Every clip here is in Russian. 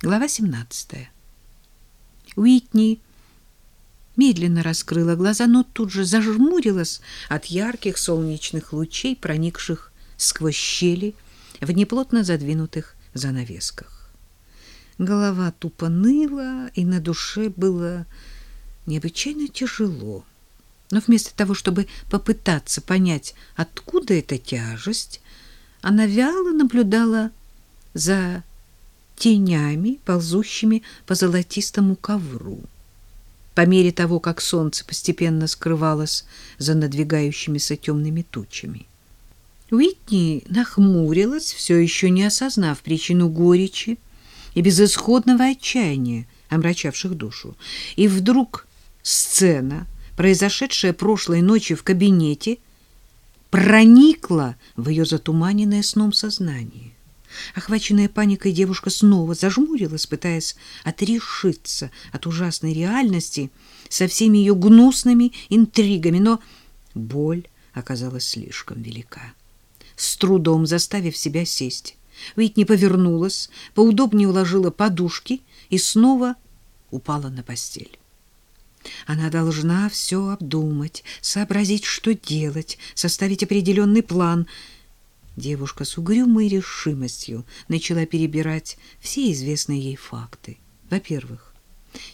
Глава 17. Уитни медленно раскрыла глаза, но тут же зажмурилась от ярких солнечных лучей, проникших сквозь щели в неплотно задвинутых занавесках. Голова тупо ныла, и на душе было необычайно тяжело. Но вместо того, чтобы попытаться понять, откуда эта тяжесть, она вяло наблюдала за тенями, ползущими по золотистому ковру. По мере того, как солнце постепенно скрывалось за надвигающимися темными тучами. Уитни нахмурилась, все еще не осознав причину горечи и безысходного отчаяния, омрачавших душу. И вдруг сцена, произошедшая прошлой ночью в кабинете, проникла в ее затуманенное сном сознание. Охваченная паникой девушка снова зажмурилась, пытаясь отрешиться от ужасной реальности со всеми ее гнусными интригами, но боль оказалась слишком велика. С трудом заставив себя сесть, Уитни повернулась, поудобнее уложила подушки и снова упала на постель. Она должна все обдумать, сообразить, что делать, составить определенный план — Девушка с угрюмой решимостью начала перебирать все известные ей факты. Во-первых,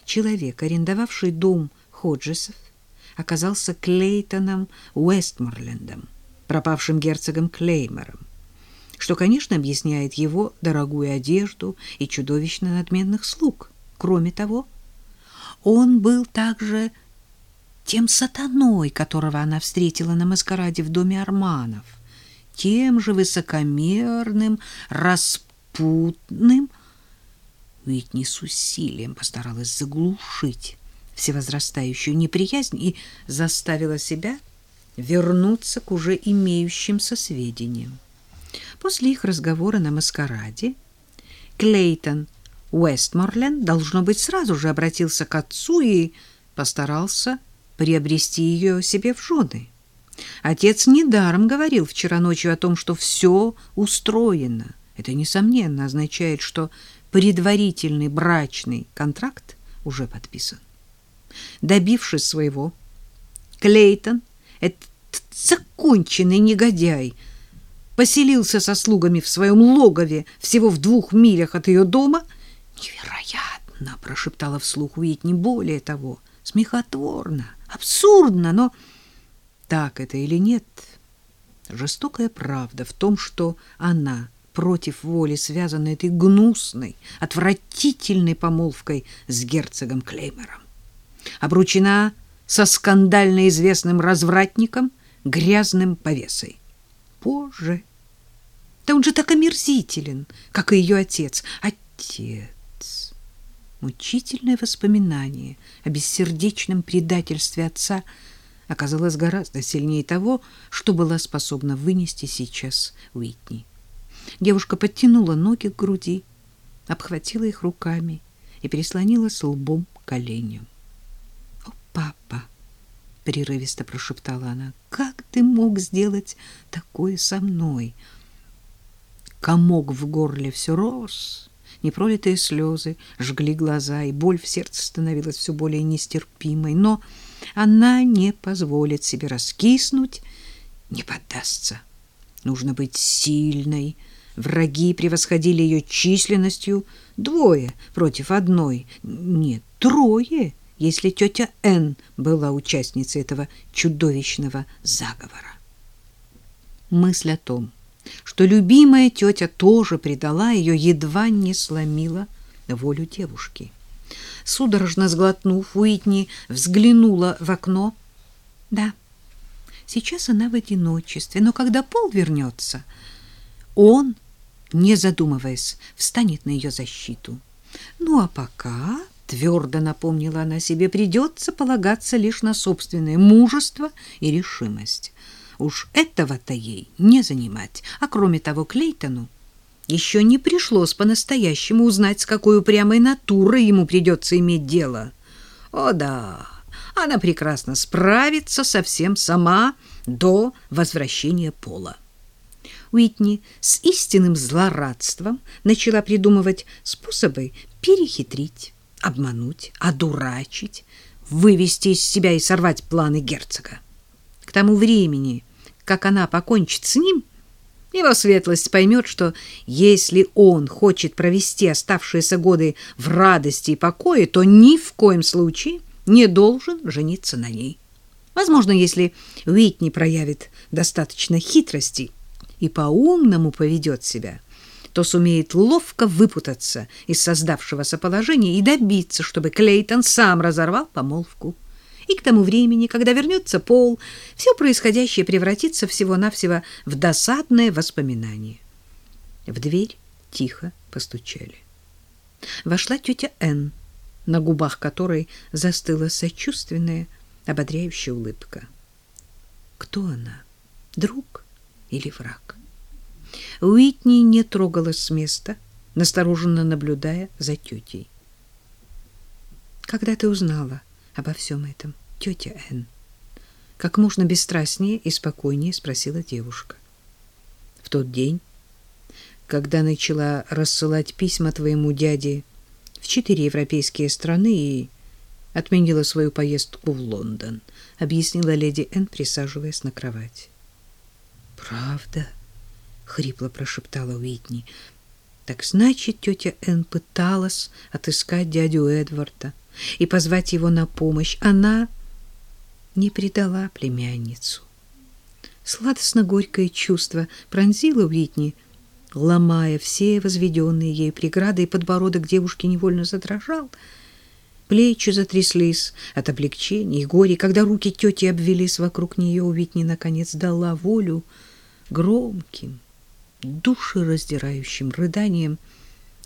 человек, арендовавший дом Ходжесов, оказался Клейтоном Уэстморлендом, пропавшим герцогом Клеймором, что, конечно, объясняет его дорогую одежду и чудовищно надменных слуг. Кроме того, он был также тем сатаной, которого она встретила на маскараде в доме Арманов — тем же высокомерным, распутным. Уитни с усилием постаралась заглушить всевозрастающую неприязнь и заставила себя вернуться к уже имеющимся сведениям. После их разговора на маскараде Клейтон Уэстморленд, должно быть, сразу же обратился к отцу и постарался приобрести ее себе в жены. Отец недаром говорил вчера ночью о том, что все устроено. Это, несомненно, означает, что предварительный брачный контракт уже подписан. Добившись своего, Клейтон, этот законченный негодяй, поселился со слугами в своем логове всего в двух милях от ее дома. «Невероятно!» — прошептала вслух Уитни. «Более того, смехотворно, абсурдно, но...» так это или нет, жестокая правда в том, что она против воли связана этой гнусной, отвратительной помолвкой с герцогом Клеймером. Обручена со скандально известным развратником, грязным повесой. Боже! Да он же так омерзителен, как и ее отец. Отец! Мучительное воспоминание о бессердечном предательстве отца — оказалась гораздо сильнее того, что была способна вынести сейчас Уитни. Девушка подтянула ноги к груди, обхватила их руками и переслонилась лбом к коленю. «О, папа!» — прерывисто прошептала она. «Как ты мог сделать такое со мной?» Комок в горле все рос, непролитые слезы жгли глаза, и боль в сердце становилась все более нестерпимой, но она не позволит себе раскиснуть, не поддастся. Нужно быть сильной. Враги превосходили ее численностью двое против одной. Нет, трое, если тетя Н была участницей этого чудовищного заговора. Мысль о том, что любимая тетя тоже предала ее, едва не сломила волю девушки. Судорожно сглотнув, Уитни взглянула в окно. Да, сейчас она в одиночестве, но когда Пол вернется, он, не задумываясь, встанет на ее защиту. Ну а пока, твердо напомнила она себе, придется полагаться лишь на собственное мужество и решимость. Уж этого-то ей не занимать. А кроме того, Клейтону еще не пришлось по-настоящему узнать, с какой упрямой натурой ему придется иметь дело. О да, она прекрасно справится со всем сама до возвращения Пола. Уитни с истинным злорадством начала придумывать способы перехитрить, обмануть, одурачить, вывести из себя и сорвать планы герцога. К тому времени, как она покончит с ним, его светлость поймет, что если он хочет провести оставшиеся годы в радости и покое, то ни в коем случае не должен жениться на ней. Возможно, если Уитни проявит достаточно хитрости и по-умному поведет себя, то сумеет ловко выпутаться из создавшегося положения и добиться, чтобы Клейтон сам разорвал помолвку. И к тому времени, когда вернется Пол, все происходящее превратится всего-навсего в досадное воспоминание. В дверь тихо постучали. Вошла тетя Энн, на губах которой застыла сочувственная, ободряющая улыбка. Кто она? Друг или враг? Уитни не трогалась с места, настороженно наблюдая за тетей. Когда ты узнала обо всем этом, тетя Энн? Как можно бесстрастнее и спокойнее спросила девушка. В тот день, когда начала рассылать письма твоему дяде в четыре европейские страны и отменила свою поездку в Лондон, объяснила леди Энн, присаживаясь на кровать. Правда? хрипло прошептала Уитни. Так значит, тетя Энн пыталась отыскать дядю Эдварда и позвать его на помощь. Она не предала племянницу. Сладостно-горькое чувство пронзило Уитни, ломая все возведенные ей преграды, и подбородок девушки невольно задрожал — Плечи затряслись от облегчения и горя, когда руки тети обвелись вокруг нее, Уитни наконец дала волю громким, душераздирающим рыданием,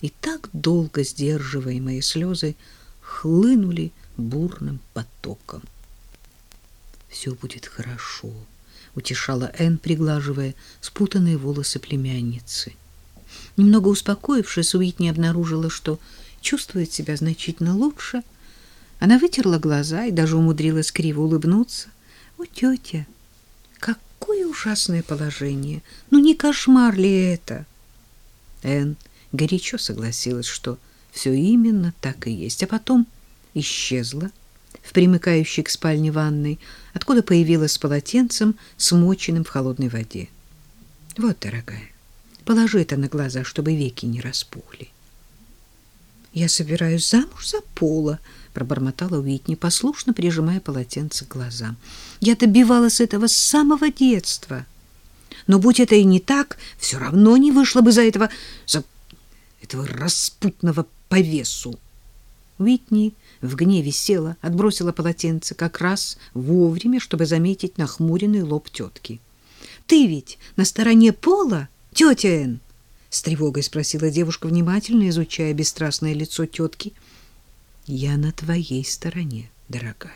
и так долго сдерживаемые слезы хлынули бурным потоком. «Все будет хорошо», — утешала Энн, приглаживая спутанные волосы племянницы. Немного успокоившись, Уитни обнаружила, что чувствует себя значительно лучше. Она вытерла глаза и даже умудрилась криво улыбнуться. «О, тетя, какое ужасное положение! Ну, не кошмар ли это?» Энн горячо согласилась, что все именно так и есть, а потом исчезла в примыкающей к спальне ванной, откуда появилась с полотенцем, смоченным в холодной воде. «Вот, дорогая, положи это на глаза, чтобы веки не распухли». Я собираюсь замуж за Пола, пробормотала Уитни, послушно прижимая полотенце к глазам. Я добивалась этого с самого детства. Но будь это и не так, все равно не вышло бы за этого за этого распутного повесу. Уитни в гневе села, отбросила полотенце как раз вовремя, чтобы заметить нахмуренный лоб тетки. Ты ведь на стороне Пола, тетя Энн? с тревогой спросила девушка, внимательно изучая бесстрастное лицо тетки. Я на твоей стороне, дорогая.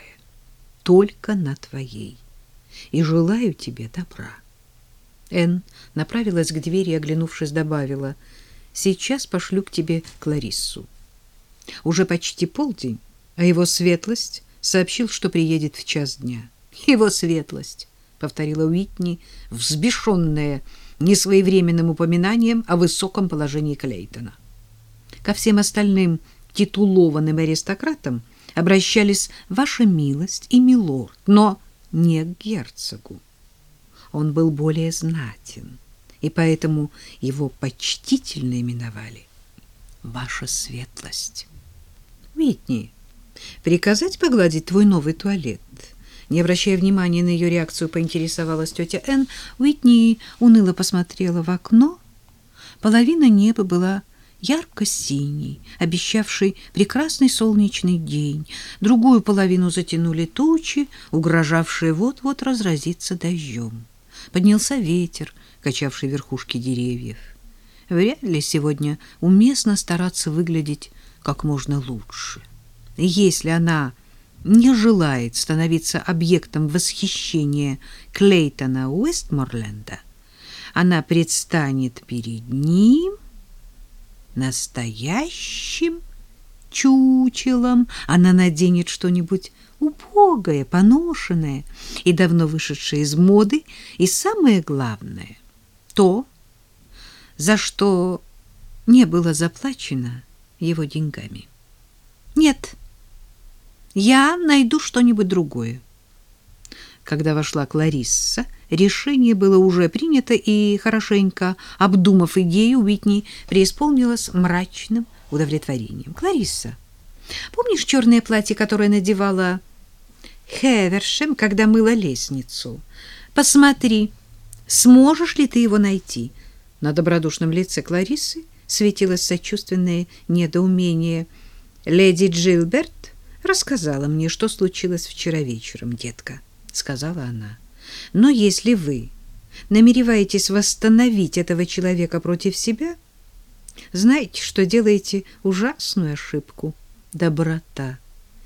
Только на твоей. И желаю тебе добра. Эн направилась к двери оглянувшись, добавила: "Сейчас пошлю к тебе Клариссу. Уже почти полдень, а его светлость сообщил, что приедет в час дня. Его светлость, повторила Уитни, взбешенная несвоевременным упоминанием о высоком положении Клейтона. Ко всем остальным титулованным аристократам обращались «Ваша милость» и «Милорд», но не к герцогу. Он был более знатен, и поэтому его почтительно именовали «Ваша светлость». «Витни, приказать погладить твой новый туалет?» Не обращая внимания на ее реакцию, поинтересовалась тетя Энн. Уитни уныло посмотрела в окно. Половина неба была ярко-синей, обещавшей прекрасный солнечный день. Другую половину затянули тучи, угрожавшие вот-вот разразиться дождем. Поднялся ветер, качавший верхушки деревьев. Вряд ли сегодня уместно стараться выглядеть как можно лучше. Если она не желает становиться объектом восхищения Клейтона Уэстморленда, она предстанет перед ним настоящим чучелом. Она наденет что-нибудь убогое, поношенное и давно вышедшее из моды, и самое главное — то, за что не было заплачено его деньгами. Нет, я найду что-нибудь другое. Когда вошла Кларисса, решение было уже принято, и, хорошенько обдумав идею, Уитни преисполнилась мрачным удовлетворением. «Кларисса, помнишь черное платье, которое надевала Хевершем, когда мыла лестницу? Посмотри, сможешь ли ты его найти?» На добродушном лице Клариссы светилось сочувственное недоумение. «Леди Джилберт рассказала мне, что случилось вчера вечером, детка», — сказала она. «Но если вы намереваетесь восстановить этого человека против себя, знаете, что делаете ужасную ошибку. Доброта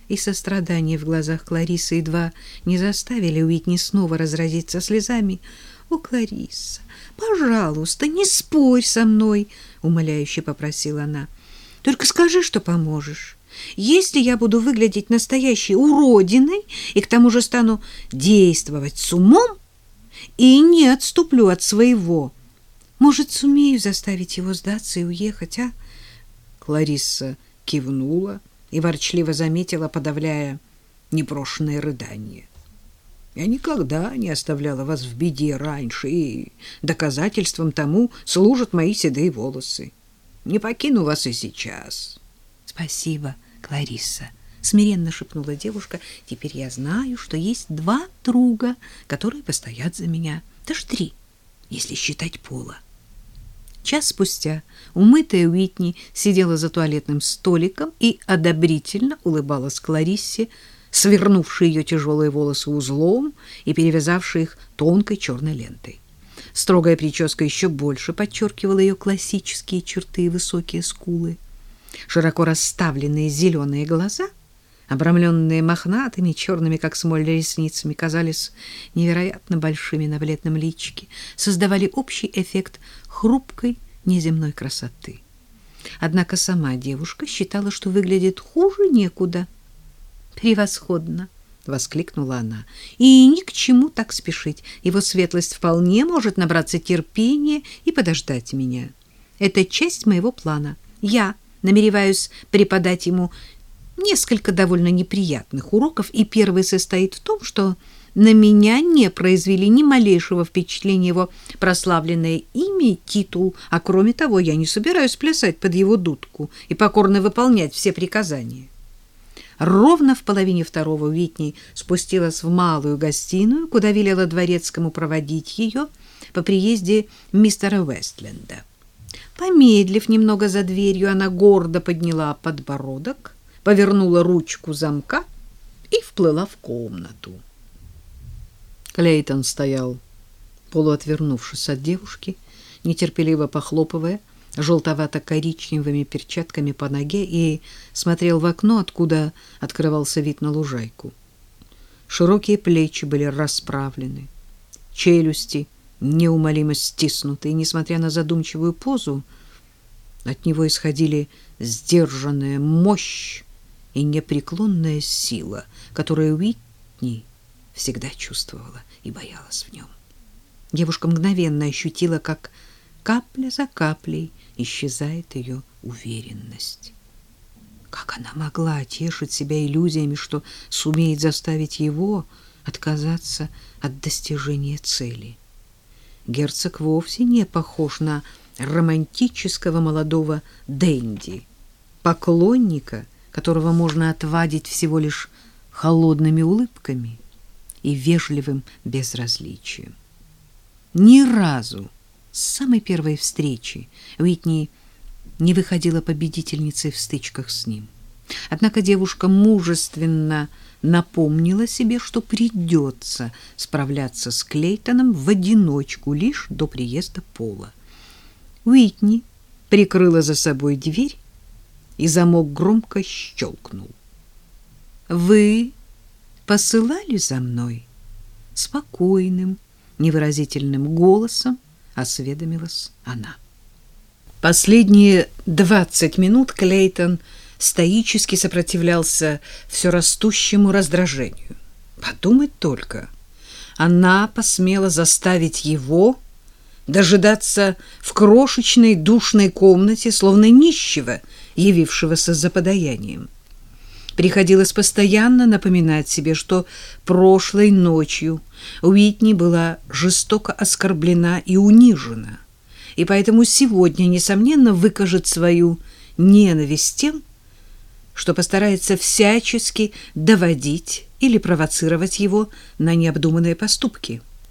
и сострадание в глазах Кларисы едва не заставили Уитни снова разразиться слезами. «О, Клариса, пожалуйста, не спорь со мной!» — умоляюще попросила она. «Только скажи, что поможешь. Если я буду выглядеть настоящей уродиной и к тому же стану действовать с умом и не отступлю от своего, может, сумею заставить его сдаться и уехать, а?» Кларисса кивнула и ворчливо заметила, подавляя непрошенное рыдание. Я никогда не оставляла вас в беде раньше, и доказательством тому служат мои седые волосы. Не покину вас и сейчас. — Спасибо, Кларисса, — смиренно шепнула девушка. — Теперь я знаю, что есть два друга, которые постоят за меня. Даже три, если считать Пола. Час спустя умытая Уитни сидела за туалетным столиком и одобрительно улыбалась Клариссе, свернувший ее тяжелые волосы узлом и перевязавший их тонкой черной лентой. Строгая прическа еще больше подчеркивала ее классические черты и высокие скулы. Широко расставленные зеленые глаза, обрамленные мохнатыми, черными, как смоль, ресницами, казались невероятно большими на бледном личике, создавали общий эффект хрупкой неземной красоты. Однако сама девушка считала, что выглядит хуже некуда — Превосходно, воскликнула она. И ни к чему так спешить. Его светлость вполне может набраться терпения и подождать меня. Это часть моего плана. Я намереваюсь преподать ему несколько довольно неприятных уроков, и первый состоит в том, что на меня не произвели ни малейшего впечатления его прославленное имя титул, а кроме того, я не собираюсь плясать под его дудку и покорно выполнять все приказания. Ровно в половине второго Уитни спустилась в малую гостиную, куда велела дворецкому проводить ее по приезде мистера Вестленда. Помедлив немного за дверью, она гордо подняла подбородок, повернула ручку замка и вплыла в комнату. Клейтон стоял, полуотвернувшись от девушки, нетерпеливо похлопывая желтовато-коричневыми перчатками по ноге и смотрел в окно, откуда открывался вид на лужайку. Широкие плечи были расправлены, челюсти неумолимо стиснуты, и, несмотря на задумчивую позу, от него исходили сдержанная мощь и непреклонная сила, которую Уитни всегда чувствовала и боялась в нем. Девушка мгновенно ощутила, как капля за каплей исчезает ее уверенность. Как она могла тешить себя иллюзиями, что сумеет заставить его отказаться от достижения цели? Герцог вовсе не похож на романтического молодого денди, поклонника, которого можно отвадить всего лишь холодными улыбками и вежливым безразличием. Ни разу с самой первой встречи Уитни не выходила победительницей в стычках с ним. Однако девушка мужественно напомнила себе, что придется справляться с Клейтоном в одиночку лишь до приезда Пола. Уитни прикрыла за собой дверь, и замок громко щелкнул. «Вы посылали за мной?» Спокойным, невыразительным голосом осведомилась она. Последние двадцать минут Клейтон стоически сопротивлялся все растущему раздражению. Подумать только, она посмела заставить его дожидаться в крошечной душной комнате, словно нищего, явившегося за подаянием. Приходилось постоянно напоминать себе, что прошлой ночью Уитни была жестоко оскорблена и унижена, и поэтому сегодня, несомненно, выкажет свою ненависть тем, что постарается всячески доводить или провоцировать его на необдуманные поступки –